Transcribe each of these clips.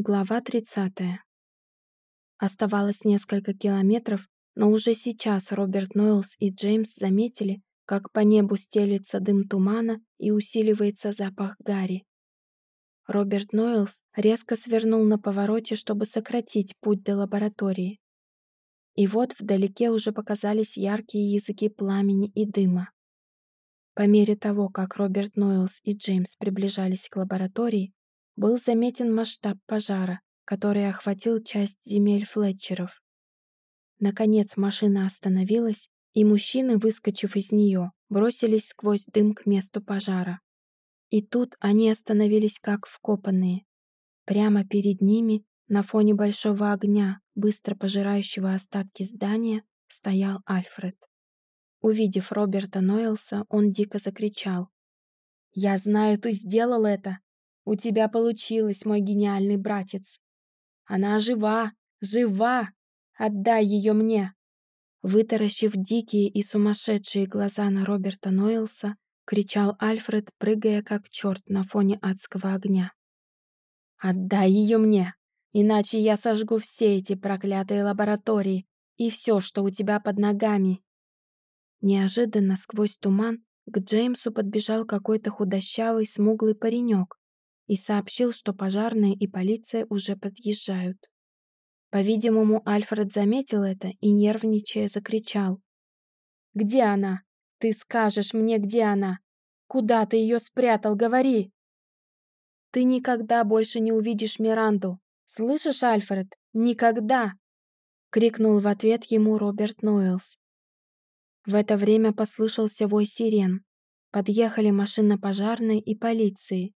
Глава 30. Оставалось несколько километров, но уже сейчас Роберт Нойлс и Джеймс заметили, как по небу стелится дым тумана и усиливается запах гари. Роберт Нойлс резко свернул на повороте, чтобы сократить путь до лаборатории. И вот вдалеке уже показались яркие языки пламени и дыма. По мере того, как Роберт Нойлс и Джеймс приближались к лаборатории, был заметен масштаб пожара, который охватил часть земель Флетчеров. Наконец машина остановилась, и мужчины, выскочив из нее, бросились сквозь дым к месту пожара. И тут они остановились как вкопанные. Прямо перед ними, на фоне большого огня, быстро пожирающего остатки здания, стоял Альфред. Увидев Роберта Нойлса, он дико закричал. «Я знаю, ты сделал это! У тебя получилось, мой гениальный братец. Она жива, жива! Отдай ее мне!» Вытаращив дикие и сумасшедшие глаза на Роберта Нойлса, кричал Альфред, прыгая как черт на фоне адского огня. «Отдай ее мне, иначе я сожгу все эти проклятые лаборатории и все, что у тебя под ногами!» Неожиданно сквозь туман к Джеймсу подбежал какой-то худощавый, смуглый паренек и сообщил, что пожарные и полиция уже подъезжают. По-видимому, Альфред заметил это и, нервничая, закричал. «Где она? Ты скажешь мне, где она? Куда ты ее спрятал? Говори!» «Ты никогда больше не увидишь Миранду. Слышишь, Альфред? Никогда!» — крикнул в ответ ему Роберт Нойлс. В это время послышался вой сирен. Подъехали машина пожарной и полиции.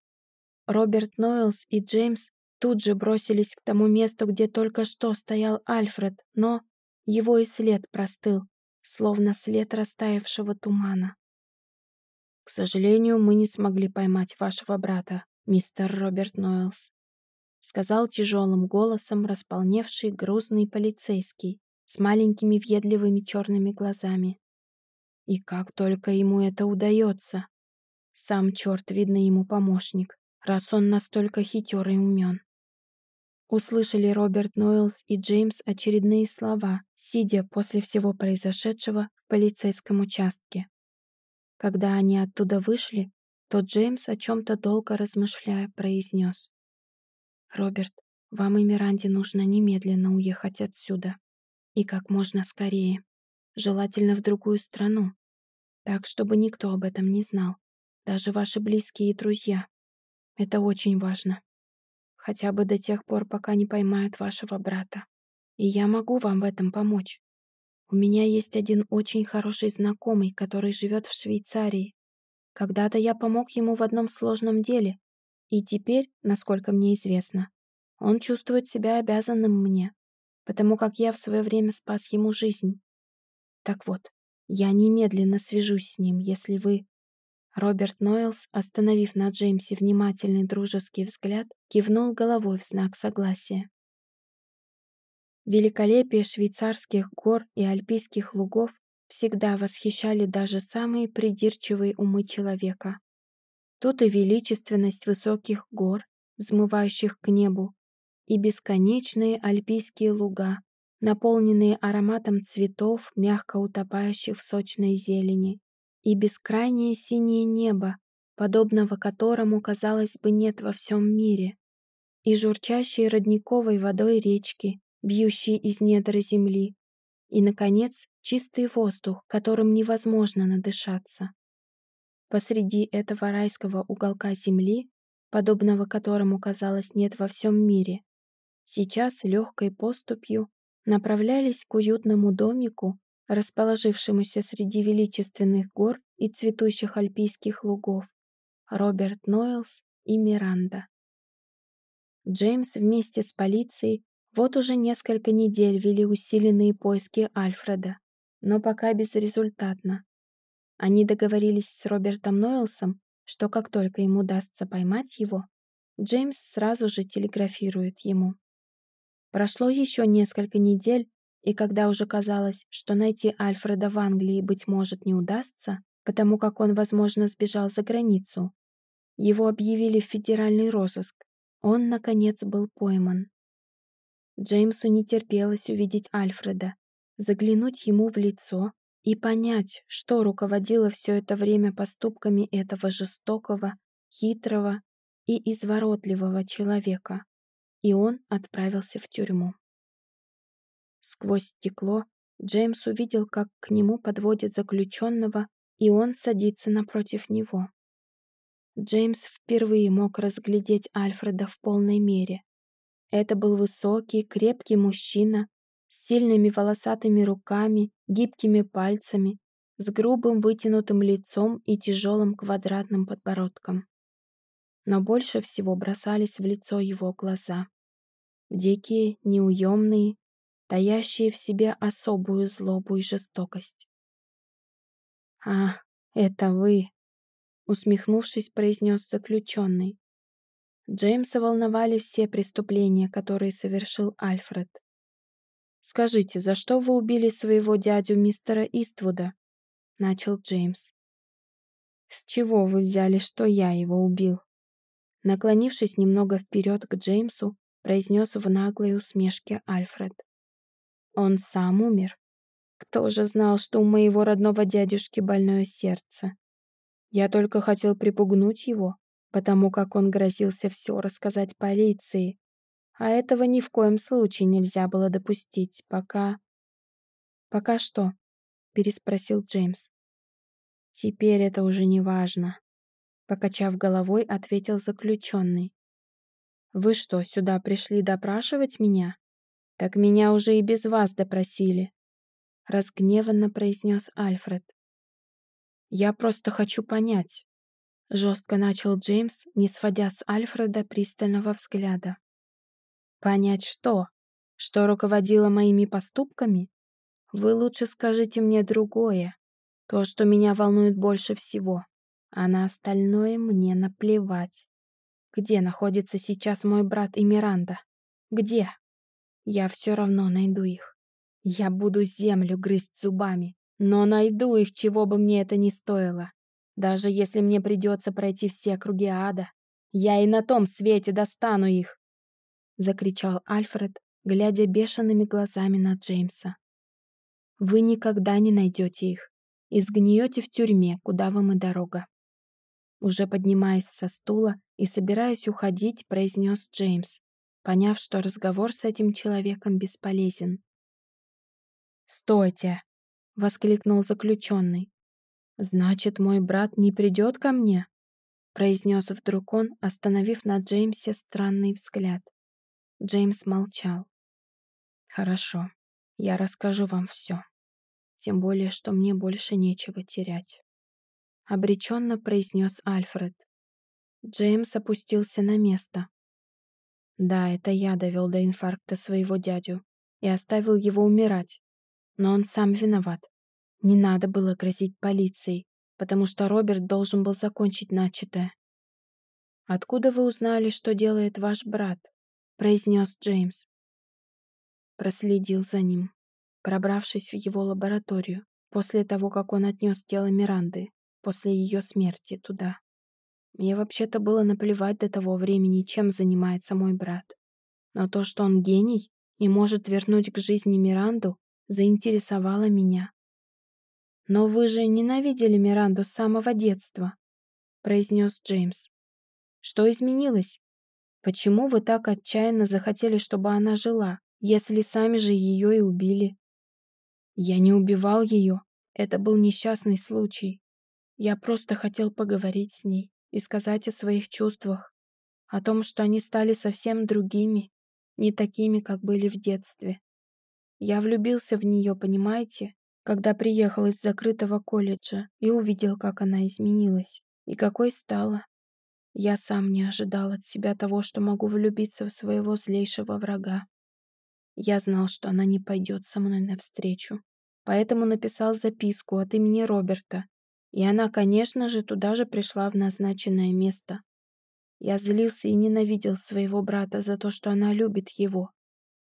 Роберт Нойлс и Джеймс тут же бросились к тому месту, где только что стоял Альфред, но его и след простыл, словно след растаявшего тумана. «К сожалению, мы не смогли поймать вашего брата, мистер Роберт Нойлс», сказал тяжелым голосом располневший грузный полицейский с маленькими въедливыми черными глазами. И как только ему это удается. Сам черт, видно, ему помощник раз он настолько хитер и умен. Услышали Роберт Нойлс и Джеймс очередные слова, сидя после всего произошедшего в полицейском участке. Когда они оттуда вышли, то Джеймс, о чем-то долго размышляя, произнес. «Роберт, вам и Миранде нужно немедленно уехать отсюда. И как можно скорее. Желательно в другую страну. Так, чтобы никто об этом не знал. Даже ваши близкие и друзья. Это очень важно. Хотя бы до тех пор, пока не поймают вашего брата. И я могу вам в этом помочь. У меня есть один очень хороший знакомый, который живет в Швейцарии. Когда-то я помог ему в одном сложном деле, и теперь, насколько мне известно, он чувствует себя обязанным мне, потому как я в свое время спас ему жизнь. Так вот, я немедленно свяжусь с ним, если вы Роберт Нойлс, остановив на Джеймсе внимательный дружеский взгляд, кивнул головой в знак согласия. Великолепие швейцарских гор и альпийских лугов всегда восхищали даже самые придирчивые умы человека. Тут и величественность высоких гор, взмывающих к небу, и бесконечные альпийские луга, наполненные ароматом цветов, мягко утопающих в сочной зелени, и бескрайнее синее небо, подобного которому, казалось бы, нет во всем мире, и журчащие родниковой водой речки, бьющие из недр земли, и, наконец, чистый воздух, которым невозможно надышаться. Посреди этого райского уголка земли, подобного которому, казалось, нет во всем мире, сейчас легкой поступью направлялись к уютному домику расположившемуся среди величественных гор и цветущих альпийских лугов, Роберт Нойлс и Миранда. Джеймс вместе с полицией вот уже несколько недель вели усиленные поиски Альфреда, но пока безрезультатно. Они договорились с Робертом Нойлсом, что как только им удастся поймать его, Джеймс сразу же телеграфирует ему. Прошло еще несколько недель, и когда уже казалось, что найти Альфреда в Англии, быть может, не удастся, потому как он, возможно, сбежал за границу, его объявили в федеральный розыск, Он, наконец, был пойман. Джеймсу не терпелось увидеть Альфреда, заглянуть ему в лицо и понять, что руководило все это время поступками этого жестокого, хитрого и изворотливого человека. И он отправился в тюрьму. Сквозь стекло Джеймс увидел, как к нему подводят заключенного, и он садится напротив него. Джеймс впервые мог разглядеть Альфреда в полной мере. Это был высокий, крепкий мужчина с сильными волосатыми руками, гибкими пальцами, с грубым вытянутым лицом и тяжелым квадратным подбородком. Но больше всего бросались в лицо его глаза. Дикие, неуемные, таящие в себе особую злобу и жестокость. «А, это вы!» — усмехнувшись, произнес заключенный. Джеймса волновали все преступления, которые совершил Альфред. «Скажите, за что вы убили своего дядю мистера Иствуда?» — начал Джеймс. «С чего вы взяли, что я его убил?» Наклонившись немного вперед к Джеймсу, произнес в наглой усмешке Альфред. Он сам умер. Кто же знал, что у моего родного дядюшки больное сердце? Я только хотел припугнуть его, потому как он грозился все рассказать полиции. А этого ни в коем случае нельзя было допустить, пока... «Пока что?» — переспросил Джеймс. «Теперь это уже не важно», — покачав головой, ответил заключенный. «Вы что, сюда пришли допрашивать меня?» «Так меня уже и без вас допросили», — разгневанно произнес Альфред. «Я просто хочу понять», — жестко начал Джеймс, не сводя с Альфреда пристального взгляда. «Понять что? Что руководило моими поступками? Вы лучше скажите мне другое, то, что меня волнует больше всего, а на остальное мне наплевать. Где находится сейчас мой брат и? Где?» Я все равно найду их. Я буду землю грызть зубами, но найду их, чего бы мне это ни стоило. Даже если мне придется пройти все круги ада, я и на том свете достану их!» Закричал Альфред, глядя бешеными глазами на Джеймса. «Вы никогда не найдете их и сгниете в тюрьме, куда вам и дорога». Уже поднимаясь со стула и собираясь уходить, произнес Джеймс, поняв, что разговор с этим человеком бесполезен. «Стойте!» — воскликнул заключенный. «Значит, мой брат не придет ко мне?» — произнес вдруг он, остановив на Джеймсе странный взгляд. Джеймс молчал. «Хорошо, я расскажу вам все. Тем более, что мне больше нечего терять», — обреченно произнес Альфред. Джеймс опустился на место, да, это я довел до инфаркта своего дядю и оставил его умирать. Но он сам виноват. Не надо было грозить полицией, потому что Роберт должен был закончить начатое. «Откуда вы узнали, что делает ваш брат?» — произнес Джеймс. Проследил за ним, пробравшись в его лабораторию, после того, как он отнес тело Миранды, после ее смерти, туда. Мне вообще-то было наплевать до того времени, чем занимается мой брат. Но то, что он гений и может вернуть к жизни Миранду, заинтересовало меня. «Но вы же ненавидели Миранду с самого детства», — произнес Джеймс. «Что изменилось? Почему вы так отчаянно захотели, чтобы она жила, если сами же ее и убили?» «Я не убивал ее. Это был несчастный случай. Я просто хотел поговорить с ней и сказать о своих чувствах, о том, что они стали совсем другими, не такими, как были в детстве. Я влюбился в нее, понимаете, когда приехал из закрытого колледжа и увидел, как она изменилась и какой стала. Я сам не ожидал от себя того, что могу влюбиться в своего злейшего врага. Я знал, что она не пойдет со мной навстречу, поэтому написал записку от имени Роберта и она, конечно же, туда же пришла в назначенное место. Я злился и ненавидел своего брата за то, что она любит его.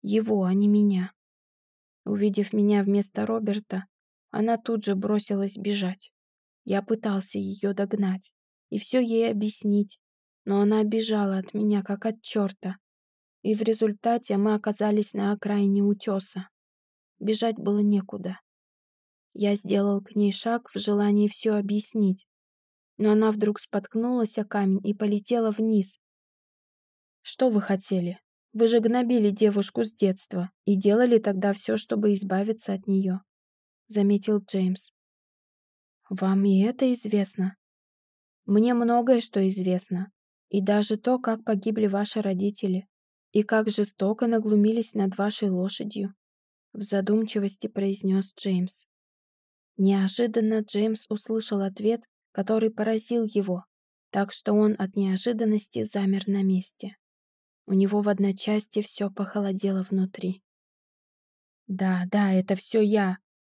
Его, а не меня. Увидев меня вместо Роберта, она тут же бросилась бежать. Я пытался ее догнать и все ей объяснить, но она бежала от меня, как от черта. И в результате мы оказались на окраине утеса. Бежать было некуда. Я сделал к ней шаг в желании все объяснить, но она вдруг споткнулась о камень и полетела вниз. «Что вы хотели? Вы же гнобили девушку с детства и делали тогда все, чтобы избавиться от нее», — заметил Джеймс. «Вам и это известно?» «Мне многое что известно, и даже то, как погибли ваши родители, и как жестоко наглумились над вашей лошадью», — в задумчивости произнес Джеймс. Неожиданно Джеймс услышал ответ, который поразил его, так что он от неожиданности замер на месте. У него в одночасье все похолодело внутри. «Да, да, это все я!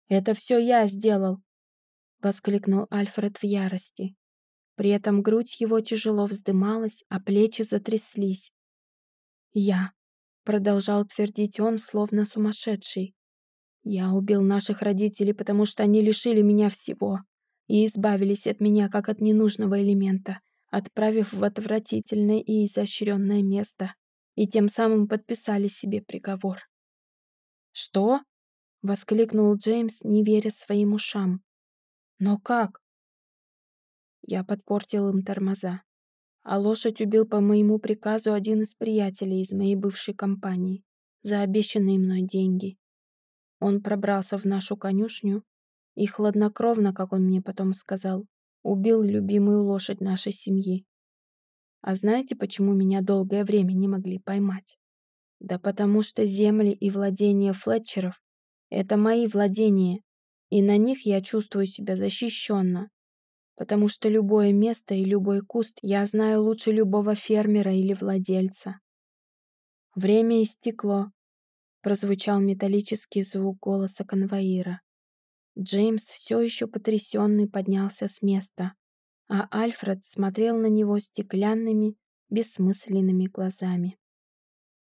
Это все я сделал!» — воскликнул Альфред в ярости. При этом грудь его тяжело вздымалась, а плечи затряслись. «Я», — продолжал твердить он, словно сумасшедший, я убил наших родителей, потому что они лишили меня всего и избавились от меня как от ненужного элемента, отправив в отвратительное и изощренное место, и тем самым подписали себе приговор. «Что?» — воскликнул Джеймс, не веря своим ушам. «Но как?» Я подпортил им тормоза, а лошадь убил по моему приказу один из приятелей из моей бывшей компании за обещанные мной деньги. Он пробрался в нашу конюшню и хладнокровно, как он мне потом сказал, убил любимую лошадь нашей семьи. А знаете, почему меня долгое время не могли поймать? Да потому что земли и владения Флетчеров — это мои владения, и на них я чувствую себя защищенно, потому что любое место и любой куст я знаю лучше любого фермера или владельца. Время истекло, прозвучал металлический звук голоса конвоира. Джеймс, все еще потрясенный, поднялся с места, а Альфред смотрел на него стеклянными, бессмысленными глазами.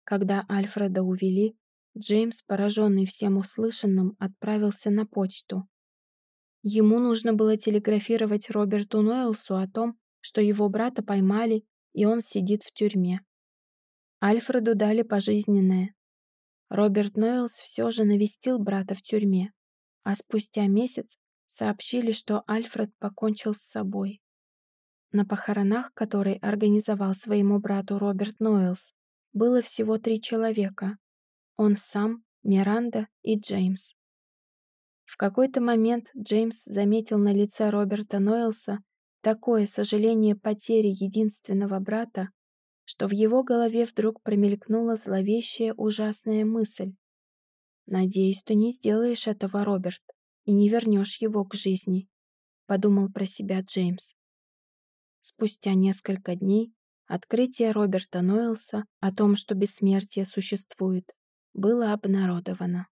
Когда Альфреда увели, Джеймс, пораженный всем услышанным, отправился на почту. Ему нужно было телеграфировать Роберту Нойлсу о том, что его брата поймали, и он сидит в тюрьме. Альфреду дали пожизненное, Роберт Нойлс все же навестил брата в тюрьме, а спустя месяц сообщили, что Альфред покончил с собой. На похоронах, которые организовал своему брату Роберт Нойлс, было всего три человека. Он сам, Миранда и Джеймс. В какой-то момент Джеймс заметил на лице Роберта Нойлса такое сожаление потери единственного брата, что в его голове вдруг промелькнула зловещая ужасная мысль. «Надеюсь, ты не сделаешь этого, Роберт, и не вернешь его к жизни», — подумал про себя Джеймс. Спустя несколько дней открытие Роберта Нойлса о том, что бессмертие существует, было обнародовано.